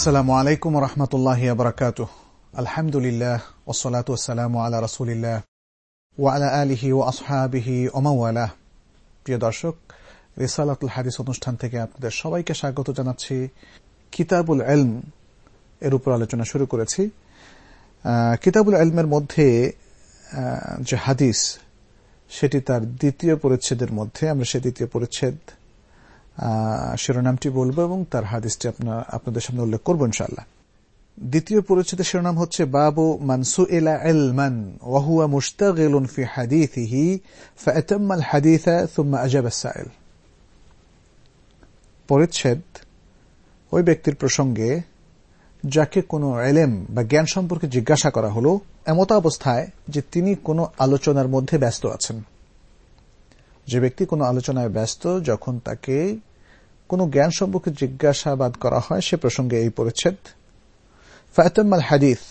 আসসালামু আলাইকুম রহমতুল্লাহ বরকাত আলহামদুলিল্লাহ ওসলাত ওসালাম আলা রসুলিল্লাহ ওয়ালা আলিহি ও আসহাবিহি ওমাওয়ালা প্রিয় দর্শক রিসালাতুল হাদিস অনুষ্ঠান থেকে আপনাদের সবাইকে স্বাগত জানাচ্ছি। কিতাবুল এলম এর উপর আলোচনা শুরু করেছি। কিতাবুল এলমের মধ্যে যে হাদিস, সেটি তার দ্বিতীয় পরিচ্ছেদের মধ্যে, আমরা সে দ্বিতীয় পরিচ্ছেদ শিরোনামটি বলব এবং তার হাদিসটি আপনাদের সামনে উল্লেখ করব ইনশাল্লাহ দ্বিতীয় পরিচিত শিরোনাম হচ্ছে বাবু মানসু ইলা ইলমান ওয়াহুয়া মুশতাগিলুন ফি হাদিথিহি ফাআতাম্মা আল হাদিথা থুম্মা সাইল। পরিচ্ছেদ, ওই ব্যক্তির প্রসঙ্গে যাকে কোনো এলেম বা জ্ঞান সম্পর্কে জিজ্ঞাসা করা হলো, এমত অবস্থায় যে তিনি কোনো আলোচনার মধ্যে ব্যস্ত আছেন। যে ব্যক্তি কোনো আলোচনায় ব্যস্ত, যখন তাকে কোনো জ্ঞান সম্পর্কে জিজ্ঞাসাবাদ করা হয়, সে প্রসঙ্গে এই পরিচ্ছেদ। ফায়তম্মাল হাদিস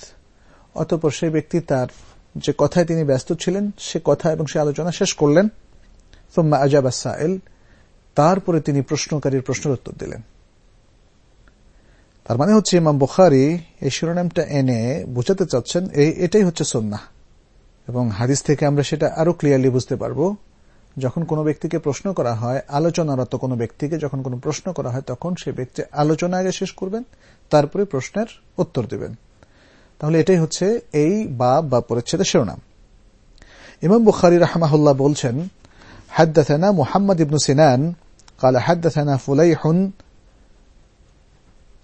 অতপর সেই ব্যক্তি তার যে কথায় তিনি ব্যস্ত ছিলেন, সে কথা এবং সে আলোচনা শেষ করলেন। সোম্মা আজাবা সাইল, তারপরে তিনি প্রশ্নকারীর প্রশ্নের উত্তর দিলেন। তার মানে হচ্ছে ইমাম বুখারি এই শিরোনামটা এনে বোঝাতে চাচ্ছেন এই এটাই হচ্ছে সন্না এবং হাদিস থেকে আমরা সেটা আরও ক্লিয়ারলি বুঝতে পারব। যখন কোনো ব্যক্তিকে প্রশ্ন করা হয় আলোচনারত কোনো ব্যক্তিকে যখন কোনো প্রশ্ন করা হয় তখন সে ব্যক্তি আলোচনা আগে শেষ করবেন তারপরে প্রশ্নের উত্তর দেবেন তাহলে এটাই হচ্ছে এই বা বা পরিচ্ছেদের শিরোনাম ইমাম বুখারি রাহমাহুল্লাহ বলছেন حدثنا محمد بن سنان قال حدثنا فليح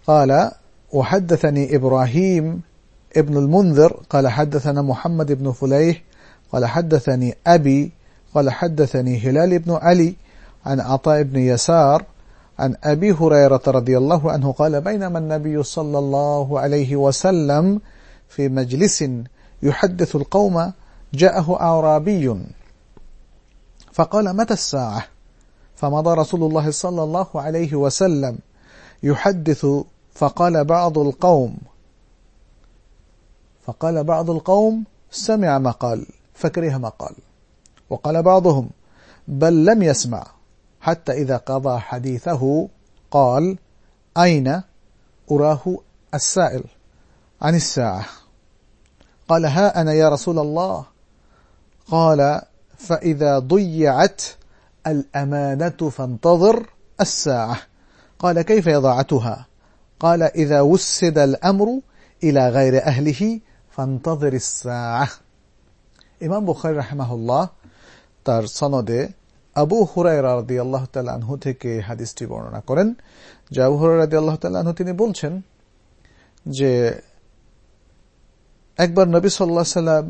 قال وحدثني إبراهيم ابن المنذر قال حدثنا محمد بن فليح قال حدثني أبي قال حدثني هلال بن علي عن عطاء بن يسار عن أبي هريرة رضي الله عنه قال بينما النبي صلى الله عليه وسلم في مجلس يحدث القوم جاءه أعرابي. فقال متى الساعة؟ فمضى رسول الله صلى الله عليه وسلم يحدث فقال بعض القوم فقال بعض القوم سمع ما قال فكره ما قال وقال بعضهم بل لم يسمع حتى إذا قضى حديثه قال أين أراه السائل عن الساعة؟ قال ها أنا يا رسول الله. قال فإذا ضيعت الأمانة فانتظر الساعة. قال كيف يضاعتها؟ قال إذا وسد الأمر إلى غير أهله فانتظر الساعة. إمام بخاري رحمه الله তার সনদে আবু হুরাইরা রাদি আল্লাহ আনহু থেকে হাদিসটি বর্ণনা করেন, যে আবু হুরাই রাদি আল্লাহ আনহু তিনি বলছেন যে একবার নবী সাল্লাহ সাল্লাম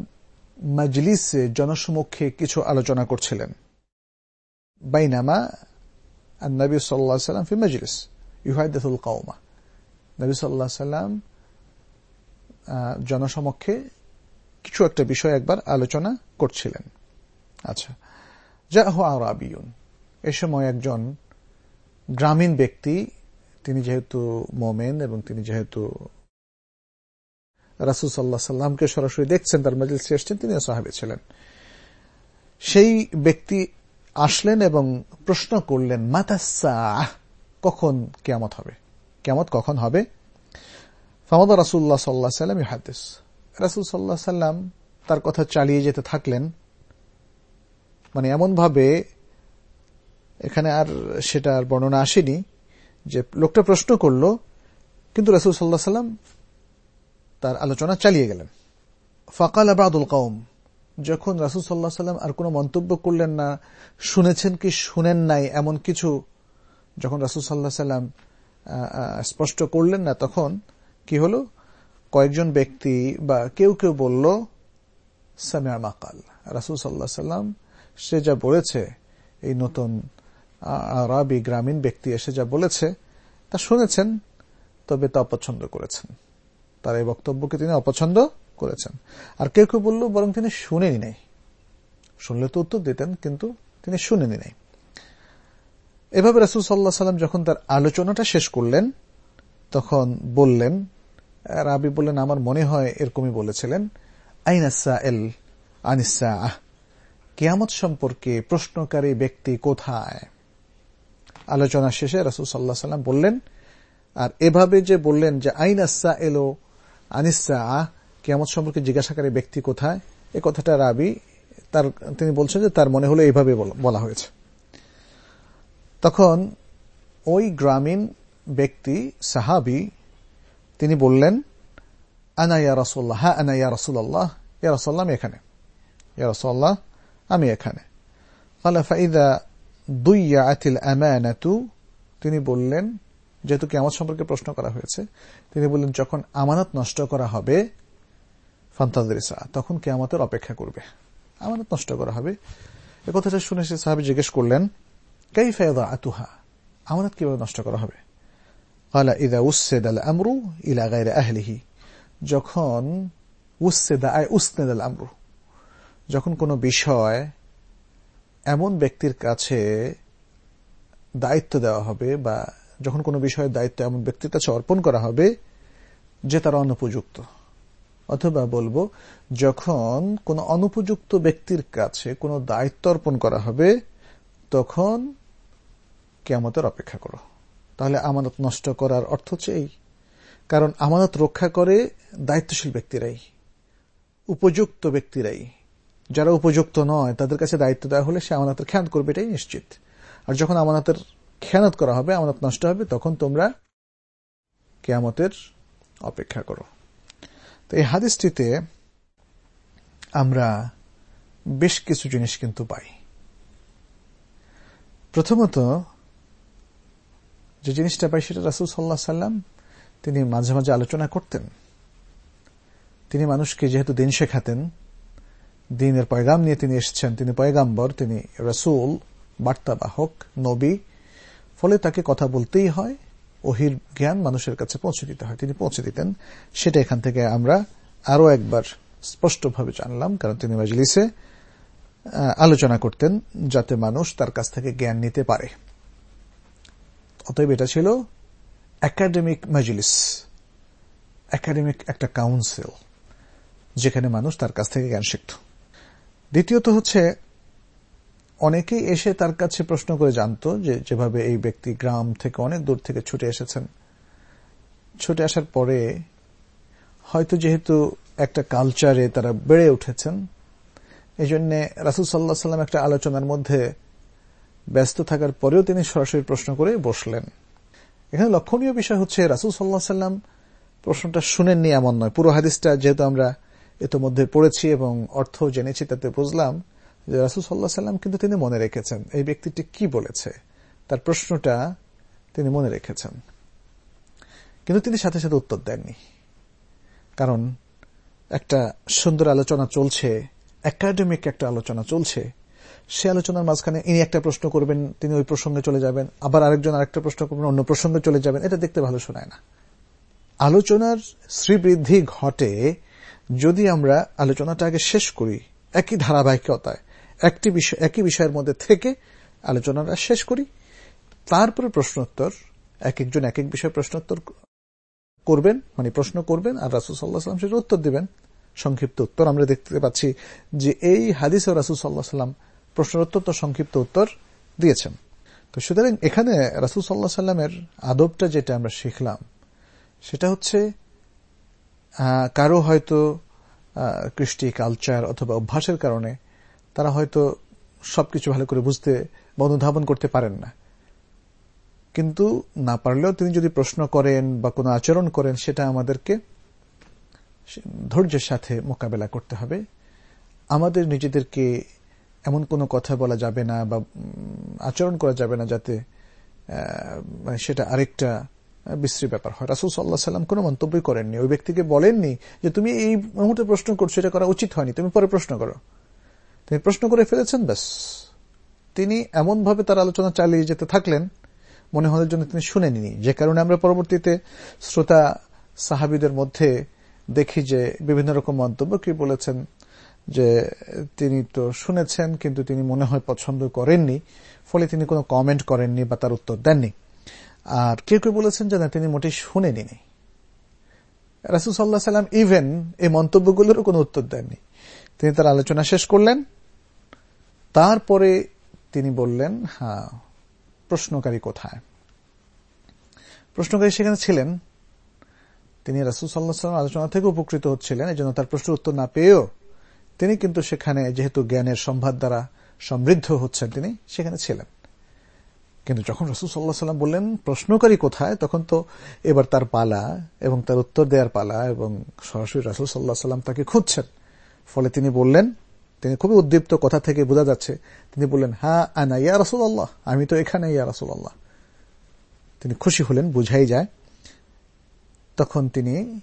মজলিসে জনসমক্ষে কিছু আলোচনা করছিলেন। বাইনামা আর নবী সাল্লাহ সাল্লাম ফি মজলিস ইহায়দুল কৌমা নবী সাল্লাহ সাল্লাম জনসমক্ষে কিছু একটা বিষয় একবার আলোচনা করছিলেন। আচ্ছা যা হো আরাবিউন এ সময় একজন গ্রামীণ ব্যক্তি, তিনি যেহেতু মোমেন এবং তিনি যেহেতু রাসুল সাল্লামকে সরাসরি দেখছেন, তার মজলিসে এসছেন তিনি সাহাবি ছিলেন। সেই ব্যক্তি আসলেন এবং প্রশ্ন করলেন মাতাসা কখন কেমত হবে? কেমত কখন হবে? ফামাদ রাসুল্লাহ সাল্লাহ সাল্লাম ইহাদিস। রাসুল সাল্লাহ সাল্লাম তার কথা চালিয়ে যেতে থাকলেন। মানে এমনভাবে এখানে আর সেটা আর বর্ণনা আসেনি যে লোকটা প্রশ্ন করল, কিন্তু রাসুল সাল্লাহ সাল্লাম তার আলোচনা চালিয়ে গেলেন। ফাকাল আবাদুল কৌম যখন রাসুল সাল্লাহ সাল্লাম আর কোনো মন্তব্য করলেন না, শুনেছেন কি শুনেন নাই এমন কিছু, যখন রাসুল সাল্লাহ সাল্লাম স্পষ্ট করলেন না, তখন কি হলো? কয়েকজন ব্যক্তি বা কেউ কেউ বলল সামিয়া মাকাল রাসুল সাল্লাহ সাল্লাম সে যা বলেছে, এই নতুন আরবি গ্রামীণ ব্যক্তি এসে যা বলেছে, তা শুনেছেন, তবে তা অপছন্দ করেছেন। তার এই বক্তব্যকে তিনি অপছন্দ করেছেন। আর কেউ কেউ বলল, বরং তিনি শুনেনি নাই। শুনলে তো উত্তর দিতেন, কিন্তু তিনি শুনেনি নাই। এভাবে রাসুল সাল্লাহ সাল্লাম যখন তার আলোচনাটা শেষ করলেন, তখন বললেন, রাবি বললেন, আমার মনে হয় এরকমই বলেছিলেন আইনাসা এল আনিসা কেয়ামত সম্পর্কে প্রশ্নকারী ব্যক্তি কোথায়? আলোচনা শেষে রাসুল সাল্লাহ সাল্লাম বললেন, আর এভাবে যে বললেন যে, আইন আসা এলো আনিসা কেয়ামত সম্পর্কে জিজ্ঞাসাকারী ব্যক্তি কোথায়? এ কথাটা রাবি তার, তিনি বলছেন যে, তার মনে হলো এইভাবে বলা হয়েছে। তখন ওই গ্রামীণ ব্যক্তি, সাহাবি, তিনি বললেন, আনা ইয়া রসুল্লাহ হ্যাঁ আনা ইয়া রসুল্লাহ ইয়া রসল্লাহ আমি এখানে। ইয়া রসল্লাহ আমি এখানে। দুইয়া আতিল তিনি বললেন, যেহেতু কেমন সম্পর্কে প্রশ্ন করা হয়েছে, তিনি বললেন, যখন আমানত নষ্ট করা হবে ফান্তাদা তখন কেমতের অপেক্ষা করবে। আমানত নষ্ট করা হবে। একথাটা শুনে সে সাহেব জিজ্ঞেস করলেন কাই ফেদা আতুহা আমানত কীভাবে নষ্ট করা হবে? কালা উসেদ যখন উসেদা আয় উসনেদ দাল আমরু যখন কোনো বিষয় এমন ব্যক্তির কাছে দায়িত্ব দেওয়া হবে বা যখন কোনো বিষয়ের দায়িত্ব এমন ব্যক্তির কাছে অর্পণ করা হবে যে তার অনুপযুক্ত। অথবা বলব, যখন কোনো অনুপযুক্ত ব্যক্তির কাছে কোনো দায়িত্ব অর্পণ করা হবে, তখন কেমতের অপেক্ষা করো। তাহলে আমানত নষ্ট করার অর্থ হচ্ছে এই। কারণ আমানত রক্ষা করে দায়িত্বশীল ব্যক্তিরাই, উপযুক্ত ব্যক্তিরাই যারা উপযুক্ত নয়, তাদের কাছে দায়িত্ব দেওয়া হলে সে আমানতের খেয়াল করবে, এটাই নিশ্চিত। আর যখন আমানতের খেয়ানত করা হবে, আমানত নষ্ট হবে, তখন তোমরা কেয়ামতের অপেক্ষা করো। তো এই হাদিসটিতে আমরা বেশ কিছু জিনিস কিন্তু পাই। প্রথমত, যে জিনিসটা পাই সেটা রাসুল সাল্লাহ সাল্লাম তিনি মাঝে মাঝে আলোচনা করতেন। তিনি মানুষকে যেহেতু দিন শেখাতেন দিনের পয়গাম নিয়ে তিনি এসেছেন। তিনি পয়গাম্বর, তিনি রসুল বার্তাবাহক নবী। ফলে তাকে কথা বলতেই হয় ওহির জ্ঞান মানুষের কাছে পৌঁছে দিতে হয়। তিনি পৌঁছে দিতেন। সেটা এখান থেকে আমরা আরও একবার স্পষ্টভাবে জানলাম, কারণ তিনি মজলিসে আলোচনা করতেন যাতে মানুষ তার কাছ থেকে জ্ঞান নিতে পারে। অতএব এটা ছিল একাডেমিক মজলিস, একাডেমিক একটা কাউন্সিল, যেখানে মানুষ তার কাছ থেকে জ্ঞান শিখত। দ্বিতীয়ত হচ্ছে, অনেকেই এসে তার কাছে প্রশ্ন করে জানত যে যেভাবে এই ব্যক্তি গ্রাম থেকে অনেক দূর থেকে ছুটে এসেছেন। ছুটে আসার পরে হয়তো যেহেতু একটা কালচারে তারা বেড়ে উঠেছেন এই জন্য রাসুল সাল্লাহ সাল্লাম একটা আলোচনার মধ্যে ব্যস্ত থাকার পরেও তিনি সরাসরি প্রশ্ন করে বসলেন। এখানে লক্ষণীয় বিষয় হচ্ছে, রাসুল সাল্লাহ সাল্লাম প্রশ্নটা শুনেননি এমন নয়। পুরো হাদিসটা যেহেতু আমরা ইতোমধ্যে পড়েছি এবং অর্থ জেনেছি, তাতে বুঝলাম যে রাসুল সাল্লাহ সাল্লাম কিন্তু তিনি মনে রেখেছেন। এই ব্যক্তিটি কি বলেছে? তার প্রশ্নটা তিনি মনে রেখেছেন। কিন্তু তিনি সাথে সাথে উত্তর দেননি। কারণ একটা সুন্দর আলোচনা চলছে, একাডেমিক একটা আলোচনা চলছে। সে আলোচনার মাঝখানে ইনি একটা প্রশ্ন করবেন, তিনি ওই প্রসঙ্গে চলে যাবেন, আবার আরেকজন আরেকটা প্রশ্ন করবেন, অন্য প্রসঙ্গে চলে যাবেন। এটা দেখতে ভালো শোনায় না। আলোচনার শ্রীবৃদ্ধি ঘটে যদি আমরা আলোচনাটা আগে শেষ করি একই ধারাবাহিকতায়, একটি বিষয় একই বিষয়ের মধ্যে থেকে আলোচনাটা শেষ করি, তারপরে প্রশ্নোত্তর এক একজন এক এক বিষয়ে প্রশ্নোত্তর করবেন মানে প্রশ্ন করবেন, আর রাসুল সাল্লাহ সাল্লাম সেটা উত্তর দেবেন। সংক্ষিপ্ত উত্তর আমরা দেখতে পাচ্ছি যে এই হাদিস ও রাসুল সাল্লাহ সাল্লাম প্রশ্নের অত্যন্ত সংক্ষিপ্ত উত্তর দিয়েছেন। তো সুতরাং এখানে রাসুল সাল্লাহ সাল্লামের আদবটা যেটা আমরা শিখলাম, সেটা হচ্ছে কারও হয়তো কৃষ্টি কালচার অথবা অভ্যাসের কারণে তারা হয়তো সবকিছু ভালো করে বুঝতে বা অনুধাবন করতে পারেন না। কিন্তু না পারলেও তিনি যদি প্রশ্ন করেন বা কোনো আচরণ করেন, সেটা আমাদেরকে ধৈর্যের সাথে মোকাবেলা করতে হবে। আমাদের নিজেদেরকে এমন কোনো কথা বলা যাবে না বা আচরণ করা যাবে না যাতে মানে সেটা আরেকটা বিশ্রী ব্যাপার হয়। রাসুল সাল্লাহ সাল্লাম কোনো মন্তব্যই করেননি। ওই ব্যক্তিকে বলেননি যে, তুমি এই মুহূর্তে প্রশ্ন করছ, এটা করা উচিত হয়নি, তুমি পরে প্রশ্ন করো। তিনি প্রশ্ন করে ফেলেছেন, ব্যাস। তিনি এমনভাবে তার আলোচনা চালিয়ে যেতে থাকলেন, মনে হওয়ার জন্য তিনি শুনেননি। যে কারণে আমরা পরবর্তীতে শ্রোতা সাহাবিদের মধ্যে দেখি যে, বিভিন্ন রকম মন্তব্য কি বলেছেন, যে তিনি তো শুনেছেন, কিন্তু তিনি মনে হয় পছন্দ করেননি। ফলে তিনি কোনো কমেন্ট করেননি বা তার উত্তর দেননি। আর কেউ কেউ বলেছেন যে না, তিনি মোটেই শুনেনি রাসুল সাল্লাহ সাল্লাম ইভেন এই মন্তব্যগুলোরও কোনো উত্তর দেননি। তিনি তার আলোচনা শেষ করলেন। তারপরে তিনি বললেন হ্যাঁ প্রশ্নকারী কোথায়? প্রশ্নকারী সেখানে ছিলেন। তিনি রাসুল সাল্লাহ সাল্লাম আলোচনা থেকে উপকৃত হচ্ছিলেন এই জন্য তার প্রশ্ন উত্তর না পেয়েও তিনি কিন্তু সেখানে যেহেতু জ্ঞানের সম্ভাদ দ্বারা সমৃদ্ধ হচ্ছেন তিনি, সেখানে ছিলেন। কিন্তু যখন রসুল সাল্লাহ সাল্লাম বললেন, প্রশ্নকারী কোথায়? তখন তো এবার তার পালা এবং তার উত্তর দেওয়ার পালা এবং সরাসরি রাসুল সাল্লাহ সাল্লাম তাকে খুঁজছেন। ফলে তিনি বললেন, তিনি খুবই উদ্দীপ্ত কথা থেকে বোঝা যাচ্ছে, তিনি বললেন হ্যাঁ আনা ইয়া রাসুল আল্লাহ আমি তো এখানে ইয়া রাসুল আল্লাহ তিনি খুশি হলেন, বুঝাই যায়। তখন তিনি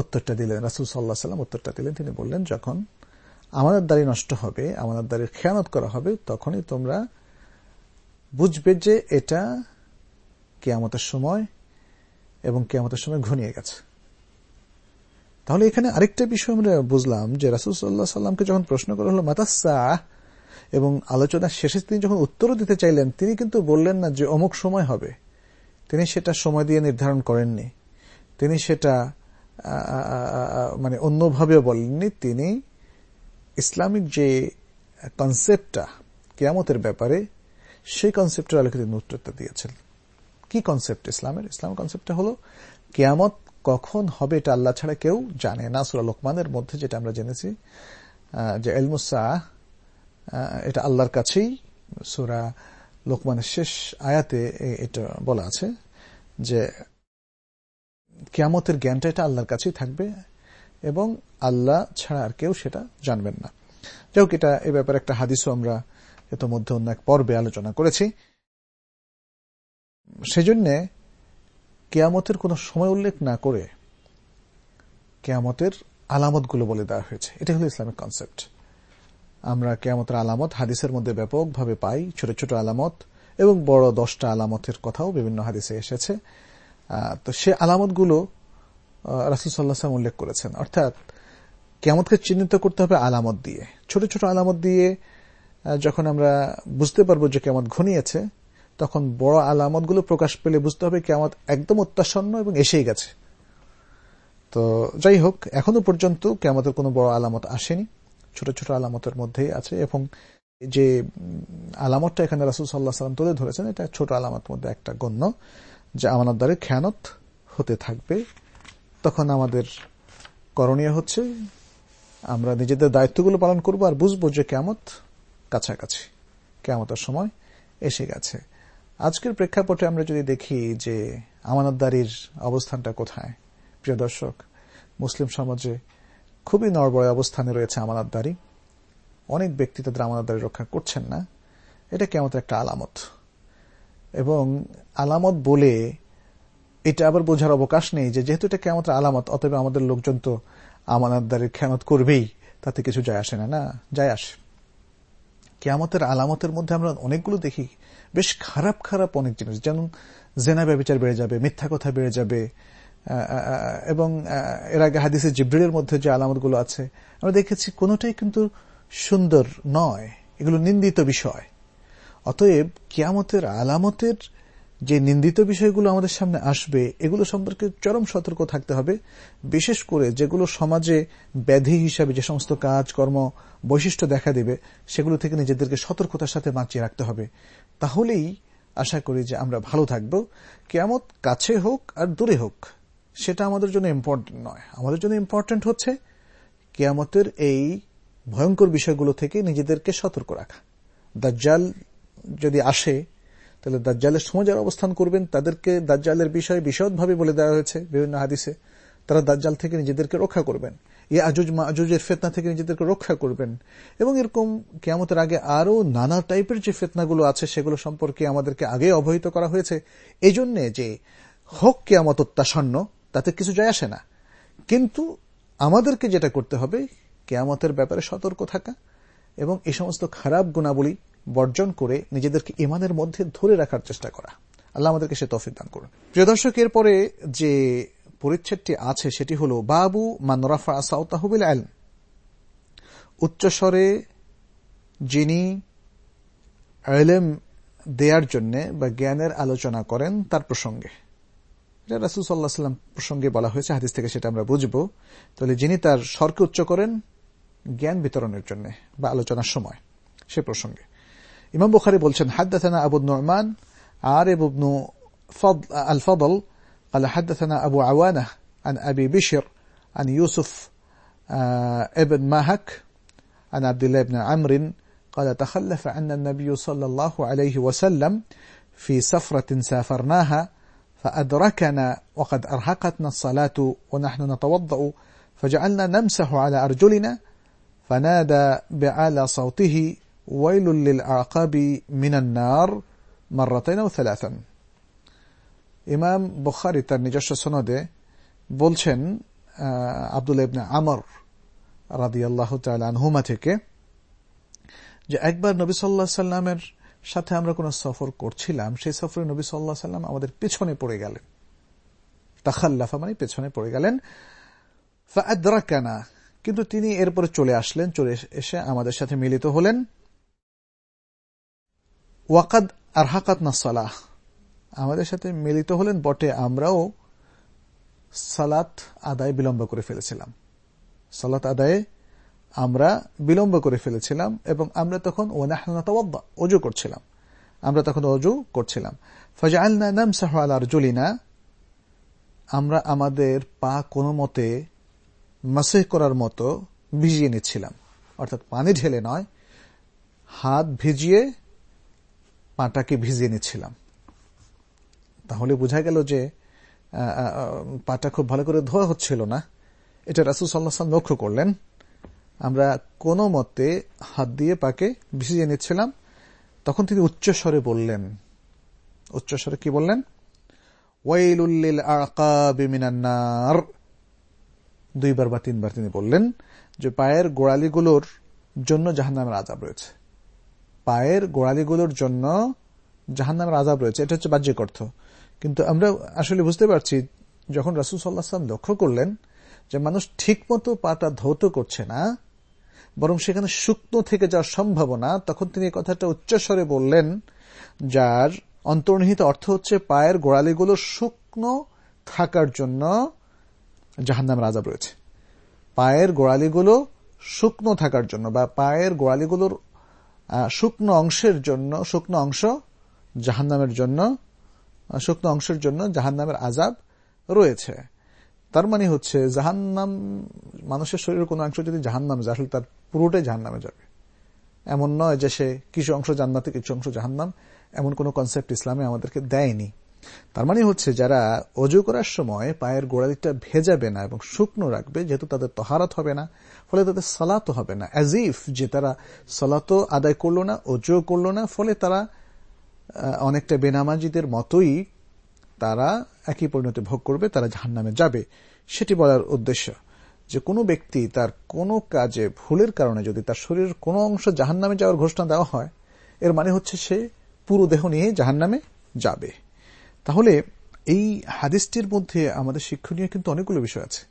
উত্তরটা দিলেন, রাসুল সাল্লাহ সাল্লাম উত্তরটা দিলেন, তিনি বললেন, যখন আমাদের দাড়ি নষ্ট হবে, আমাদের দাড়ির খেয়ানত করা হবে, তখনই তোমরা বুঝবে যে এটা কেয়ামতের সময় এবং কেয়ামতের সময় ঘনিয়ে গেছে। তাহলে এখানে আরেকটা বিষয় আমরা বুঝলাম যে রাসুলসাল্লাহ সাল্লামকে যখন প্রশ্ন করা হলো মাতাসা এবং আলোচনার শেষে তিনি যখন উত্তরও দিতে চাইলেন, তিনি কিন্তু বললেন না যে অমুক সময় হবে। তিনি সেটা সময় দিয়ে নির্ধারণ করেননি। তিনি সেটা মানে অন্যভাবে বলেননি। তিনি ইসলামিক যে কনসেপ্টটা কেয়ামতের ব্যাপারে সেই কনসেপ্টের আলোকে তিনি উত্তরটা দিয়েছেন। কি কনসেপ্ট ইসলামের? ইসলাম কনসেপ্টটা হলো, কেয়ামত কখন হবে এটা আল্লাহ ছাড়া কেউ জানে না। সুরা লোকমানের মধ্যে যেটা আমরা জেনেছি যে এলমুসা এটা আল্লাহর কাছেই সুরা লোকমানের শেষ আয়াতে এটা বলা আছে যে কেয়ামতের জ্ঞানটা এটা আল্লাহর কাছেই থাকবে এবং আল্লাহ ছাড়া আর কেউ সেটা জানবেন না। যাই হোক, এটা এ ব্যাপারে একটা হাদিসও আমরা ইতোমধ্যে অন্য এক পর্বে আলোচনা করেছি। সেজন্যে কেয়ামতের কোনো সময় উল্লেখ না করে কেয়ামতের আলামতগুলো বলে দেওয়া হয়েছে। এটা হলো ইসলামিক কনসেপ্ট আমরা কেয়ামতের আলামত হাদিসের মধ্যে ব্যাপকভাবে পাই, ছোট ছোট আলামত এবং বড় দশটা আলামতের কথাও বিভিন্ন হাদিসে এসেছে। তো সে আলামতগুলো রাসুল সাল্লাহাম উল্লেখ করেছেন। অর্থাৎ কেমতকে চিহ্নিত করতে হবে আলামত দিয়ে। ছোট ছোট আলামত দিয়ে যখন আমরা বুঝতে পারব যে কেমন ঘনিয়েছে, তখন বড় আলামতগুলো প্রকাশ পেলে বুঝতে হবে কেমন একদম অত্যাসন্ন এবং এসেই গেছে। তো যাই হোক, এখনও পর্যন্ত কেমতের কোনো বড় আলামত আসেনি। ছোট ছোট আলামতের মধ্যেই আছে এবং যে আলামতটা এখানে রাসুল সাল্লাহ সাল্লাম তুলে ধরেছেন, এটা ছোট আলামত মধ্যে একটা গণ্য যে আমানত দ্বারে খেয়ানত হতে থাকবে। তখন আমাদের করণীয় হচ্ছে আমরা নিজেদের দায়িত্বগুলো পালন করব আর বুঝব যে কেমত কাছাকাছি। কেমতের সময় এসে গেছে। আজকের প্রেক্ষাপটে আমরা যদি দেখি যে আমানতদারির অবস্থানটা কোথায়। প্রিয় দর্শক, মুসলিম সমাজে খুবই নড়বড় অবস্থানে রয়েছে আমানতদারি। অনেক ব্যক্তি তাদের আমানতদারি রক্ষা করছেন না। এটা কেমন একটা আলামত। এবং আলামত বলে এটা আবার বোঝার অবকাশ নেই যে যেহেতু এটা কেমন আলামত, অতএব আমাদের লোকজন তো আমানতদারির খেয়ানত করবেই। তাতে কিছু যায় আসে না না? যায় আসে। কেয়ামতের আলামতের মধ্যে আমরা অনেকগুলো দেখি, বেশ খারাপ খারাপ অনেক জিনিস। যেমন জেনা ব্যবচার বেড়ে যাবে, মিথ্যা কথা বেড়ে যাবে এবং এর আগে হাদিসে জিব্রিলের মধ্যে যে আলামতগুলো আছে, আমরা দেখেছি কোনোটাই কিন্তু সুন্দর নয়। এগুলো নিন্দিত বিষয়। অতএব কিয়ামতের আলামতের যে নিন্দিত বিষয়গুলো আমাদের সামনে আসবে, এগুলো সম্পর্কে চরম সতর্ক থাকতে হবে, বিশেষ করে যেগুলো সমাজে ব্যাধি হিসাবে যে সমস্ত কাজ, কর্ম, বৈশিষ্ট্য দেখা দেবে, সেগুলো থেকে নিজেদেরকে সতর্কতার সাথে বাঁচিয়ে রাখতে হবে। তাহলেই আশা করি যে আমরা ভালো থাকব। কেয়ামত কাছে হোক আর দূরে হোক, সেটা আমাদের জন্য ইম্পর্টেন্ট নয়। আমাদের জন্য ইম্পর্টেন্ট হচ্ছে কেয়ামতের এই ভয়ঙ্কর বিষয়গুলো থেকে নিজেদেরকে সতর্ক রাখা। দাজ্জাল যদি আসে তাহলে দাজ্জালের সময় যারা অবস্থান করবেন, তাদেরকে দাজ্জালের বিষয়ে বিশদভাবে বলে দেওয়া হয়েছে বিভিন্ন হাদিসে। তারা দাজ্জাল থেকে নিজেদেরকে রক্ষা করবেন। ই আজুজ মা আজুজের ফেতনা থেকে নিজেদেরকে রক্ষা করবেন। এবং এরকম কেয়ামতের আগে আরও নানা টাইপের যে ফেতনাগুলো আছে, সেগুলো সম্পর্কে আমাদেরকে আগে অবহিত করা হয়েছে। এই জন্যে যে হোক কেয়ামত অত্যাসন্ন, তাতে কিছু যায় আসে না। কিন্তু আমাদেরকে যেটা করতে হবে, কেয়ামতের ব্যাপারে সতর্ক থাকা এবং এই সমস্ত খারাপ গুণাবলী বর্জন করে নিজেদেরকে ইমানের মধ্যে ধরে রাখার চেষ্টা করা। আল্লাহ আমাদেরকে সে তফিক দান করুন। প্রিয় দর্শক, এরপরে যে পরিচ্ছেদটি আছে, সেটি হল, বাবু মানরাফা আসাউ সাউতাহবিল আলম উচ্চস্বরে যিনি আলেম দেয়ার জন্য বা জ্ঞানের আলোচনা করেন, তার প্রসঙ্গে। সাল্লাম প্রসঙ্গে বলা হয়েছে, হাদিস থেকে সেটা আমরা বুঝব। তাহলে যিনি তার স্বরকে উচ্চ করেন, জ্ঞান বিতরণের জন্য বা আলোচনার সময়, সে প্রসঙ্গে। ইমাম বুখারি বলছেন হাদ্দাথানা আবু নোমান আর এবনু আল ফদল قال حدثنا أبو عوانة عن أبي بشر عن يوسف ابن ماهك عن عبد الله بن عمرو قال تخلف عنا النبي صلى الله عليه وسلم في سفرة سافرناها فأدركنا وقد أرهقتنا الصلاة ونحن نتوضأ فجعلنا نمسح على أرجلنا فنادى بعلى صوته ويل للأعقاب من النار مرتين أو ثلاثا ইমাম বুখারি তার নিজস্ব সনদে বলছেন আবদুল্লাহ ইবনে আমর রাদিয়াল্লাহু তাআলা আনহুমা থেকে যে একবার নবী সাল্লাহ সাল্লামের সাথে আমরা কোন সফর করছিলাম সেই সফরে নবী সাল্লাহ সাল্লাম আমাদের পেছনে পড়ে গেলেন তাখাল্লাফা মানে পেছনে পড়ে গেলেন ফাদ্রাকানা কিন্তু তিনি এরপরে চলে আসলেন চলে এসে আমাদের সাথে মিলিত হলেন ওয়াকাদ আর হাকাত না সালাহ। আমাদের সাথে মিলিত হলেন বটে, আমরাও সালাত আদায় বিলম্ব করে ফেলেছিলাম। সালাত আদায়ে আমরা বিলম্ব করে ফেলেছিলাম এবং আমরা তখন অজু করছিলাম। আমরা তখন অজু করছিলাম। ফজাআলনা আমরা আমাদের পা কোনো মতে মাসেহ করার মতো ভিজিয়ে নিচ্ছিলাম। অর্থাৎ পানি ঢেলে নয়, হাত ভিজিয়ে পাটাকে ভিজিয়ে নিচ্ছিলাম। তাহলে বোঝা গেল যে পাটা খুব ভালো করে ধোয়া হচ্ছিল না। এটা রাসুল সাল্লাহ লক্ষ্য করলেন। আমরা কোনো মতে হাত দিয়ে পাকে ভিজিয়ে নিচ্ছিলাম। তখন তিনি উচ্চস্বরে বললেন উচ্চস্বরে কি বললেন? ওয়াইলুল্লিল আকাবিমিনান্নার দুইবার বা তিনবার তিনি বললেন যে, পায়ের গোড়ালিগুলোর জন্য জাহান্নামের আজাব রয়েছে। পায়ের গোড়ালিগুলোর জন্য জাহান্নামের আজাব রয়েছে। এটা হচ্ছে বাহ্যিক অর্থ। কিন্তু আমরা আসলে বুঝতে পারছি, যখন রাসুল সাল্লাহাম লক্ষ্য করলেন যে মানুষ ঠিক মতো পাটা ধৌত করছে না, বরং সেখানে শুকনো থেকে যাওয়ার সম্ভাবনা, তখন তিনি কথাটা উচ্চস্বরে বললেন, যার অন্তর্নিহিত অর্থ হচ্ছে পায়ের গোড়ালিগুলো শুকনো থাকার জন্য জাহান্নামের আজাব রয়েছে। পায়ের গোড়ালিগুলো শুকনো থাকার জন্য বা পায়ের গোড়ালিগুলোর শুকনো অংশের জন্য, শুকনো অংশ জাহান্নামের জন্য শুকনো অংশের জন্য জাহান্নামের আজাব রয়েছে। তার মানে হচ্ছে জাহান্নাম, মানুষের শরীরের কোনো অংশ যদি জাহান্নাম যায়, আসলে তার পুরোটাই জাহান্নামে যাবে। এমন নয় যে সে কিছু অংশ জান্নাতে, কিছু অংশ জাহান্নাম, এমন কোন কনসেপ্ট ইসলামে আমাদেরকে দেয়নি। তার মানে হচ্ছে যারা অজু করার সময় পায়ের গোড়ালিটা ভেজাবে না এবং শুকনো রাখবে, যেহেতু তাদের তহারাত হবে না, ফলে তাদের সালাত হবে না। অ্যাজিফ যে তারা সালাতো আদায় করল না অজু করল না, ফলে তারা অনেকটা বেনামাজিদের মতোই তারা একই পরিণতি ভোগ করবে, তারা জাহান নামে যাবে। সেটি বলার উদ্দেশ্য যে কোনো ব্যক্তি তার কোনো কাজে ভুলের কারণে যদি তার শরীরের কোনো অংশ জাহান নামে যাওয়ার ঘোষণা দেওয়া হয়, এর মানে হচ্ছে সে পুরো দেহ নিয়ে জাহান নামে যাবে। তাহলে এই হাদিসটির মধ্যে আমাদের শিক্ষণীয় কিন্তু অনেকগুলো বিষয় আছে।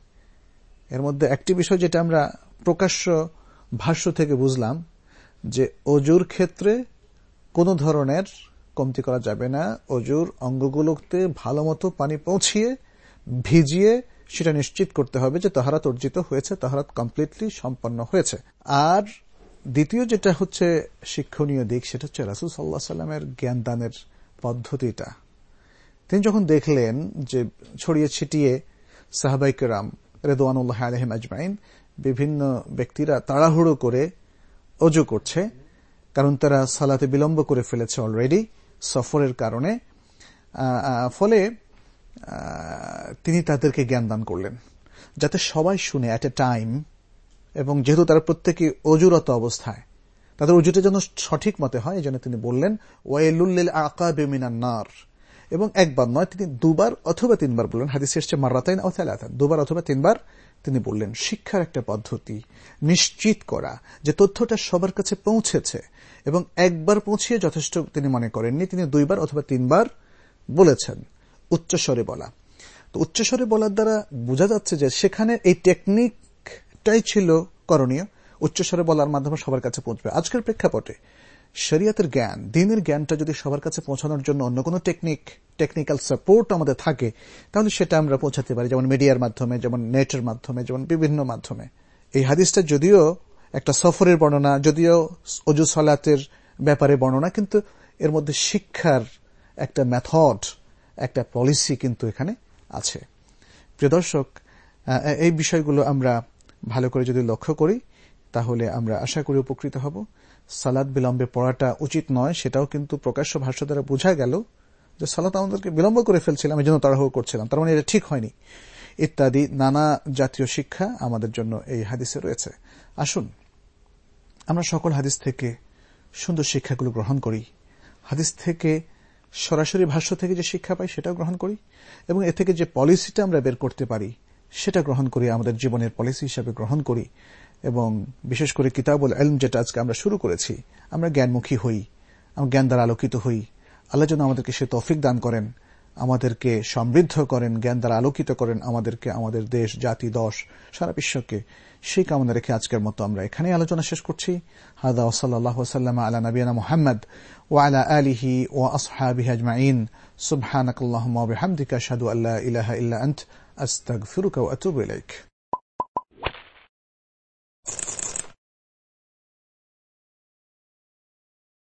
এর মধ্যে একটি বিষয় যেটা আমরা প্রকাশ্য ভাষ্য থেকে বুঝলাম যে অজুর ক্ষেত্রে কোনো ধরনের কমতি করা যাবে না। অজুর অঙ্গগুলোতে ভালো মতো পানি পৌঁছিয়ে, ভিজিয়ে সেটা নিশ্চিত করতে হবে যে তাহারাত অর্জিত হয়েছে, তাহারাত কমপ্লিটলি সম্পন্ন হয়েছে। আর দ্বিতীয় যেটা হচ্ছে শিক্ষণীয় দিক, সেটা হচ্ছে রাসুল সাল্লাহ সাল্লামের জ্ঞান দানের পদ্ধতিটা। তিনি যখন দেখলেন যে ছড়িয়ে ছিটিয়ে সাহাবাইকেরাম রেদওয়ানুল্লাহ আলহিম আজমাইন, বিভিন্ন ব্যক্তিরা তাড়াহুড়ো করে অজু করছে, কারণ তারা সালাতে বিলম্ব করে ফেলেছে অলরেডি সফরের কারণে ফলে তিনি তাদেরকে জ্ঞান দান করলেন। যাতে সবাই শুনে অ্যাট এ টাইম এবং যেহেতু তারা প্রত্যেকে অজুরত অবস্থায়, তাদের অজুটা যেন সঠিক মতে হয়, এই জন্য তিনি বললেন ওয়াইলুল্লিল আকা বেমিনান্নার এবং একবার নয়, তিনি দুবার অথবা তিনবার বললেন। হাদিস এসছে, মার্রাতাইন অথালাতান দুবার অথবা তিনবার তিনি বললেন, শিক্ষার একটা পদ্ধতি নিশ্চিত করা যে তথ্যটা সবার কাছে পৌঁছেছে এবং একবার পৌঁছিয়ে যথেষ্ট তিনি মনে করেননি, তিনি দুইবার অথবা তিনবার বলেছেন, উচ্চস্বরে বলা। তো উচ্চস্বরে বলার দ্বারা বোঝা যাচ্ছে যে সেখানে এই টেকনিকটাই ছিল করণীয়। উচ্চস্বরে বলার মাধ্যমে সবার কাছে পৌঁছবে। আজকের প্রেক্ষাপটে শরিয়াতের জ্ঞান, দিনের জ্ঞানটা যদি সবার কাছে পৌঁছানোর জন্য অন্য কোনো টেকনিক টেকনিক্যাল সাপোর্ট আমাদের থাকে, তাহলে সেটা আমরা পৌঁছাতে পারি, যেমন মিডিয়ার মাধ্যমে, যেমন নেটের মাধ্যমে, যেমন বিভিন্ন মাধ্যমে। এই হাদিসটা যদিও একটা সফরের বর্ণনা, যদিও অজু সলাতের ব্যাপারে বর্ণনা, কিন্তু এর মধ্যে শিক্ষার একটা মেথড একটা পলিসি কিন্তু এখানে আছে। প্রিয় দর্শক এই বিষয়গুলো আমরা ভালো করে যদি লক্ষ্য করি, তাহলে আমরা আশা করি উপকৃত হব। সালাদ বিলম্বে পড়াটা উচিত নয়, সেটাও কিন্তু প্রকাশ্য ভাষ্য দ্বারা বোঝা গেল যে সালাত আমাদেরকে বিলম্ব করে ফেলছিলাম, এই জন্য তাড়াহুড়ো করছিলাম। তার মানে এটা ঠিক হয়নি। ইত্যাদি নানা জাতীয় শিক্ষা আমাদের জন্য এই হাদিসে রয়েছে। আসুন, আমরা সকল হাদিস থেকে সুন্দর শিক্ষাগুলো গ্রহণ করি। হাদিস থেকে সরাসরি ভাষ্য থেকে যে শিক্ষা পাই সেটাও গ্রহণ করি এবং এ থেকে যে পলিসিটা আমরা বের করতে পারি সেটা গ্রহণ করি, আমাদের জীবনের পলিসি হিসাবে গ্রহণ করি। এবং বিশেষ করে কিতাবুল এলম যেটা আজকে আমরা শুরু করেছি, আমরা জ্ঞানমুখী হই, আমরা জ্ঞান দ্বারা আলোকিত হই। আল্লাহ যেন আমাদেরকে সে তৌফিক দান করেন, আমাদেরকে সমৃদ্ধ করেন, জ্ঞান দ্বারা আলোকিত করেন, আমাদেরকে, আমাদের দেশ, জাতি, দশ, সারা বিশ্বকে। সেই কামনা রেখে আজকের মতো আমরা এখানে আলোচনা শেষ করছি। হাদা ওসাল্লাহ সাল্লাম আলা নবীনা মোহাম্মদ ও আলা আলিহি ও আসহাবি আজমাইন। সুবহানাক আল্লাহুম্মা ওয়া বিহামদিকা আশহাদু আল্লা ইলাহা ইল্লা আন্ত। আস্তাগফিরুকা ওয়া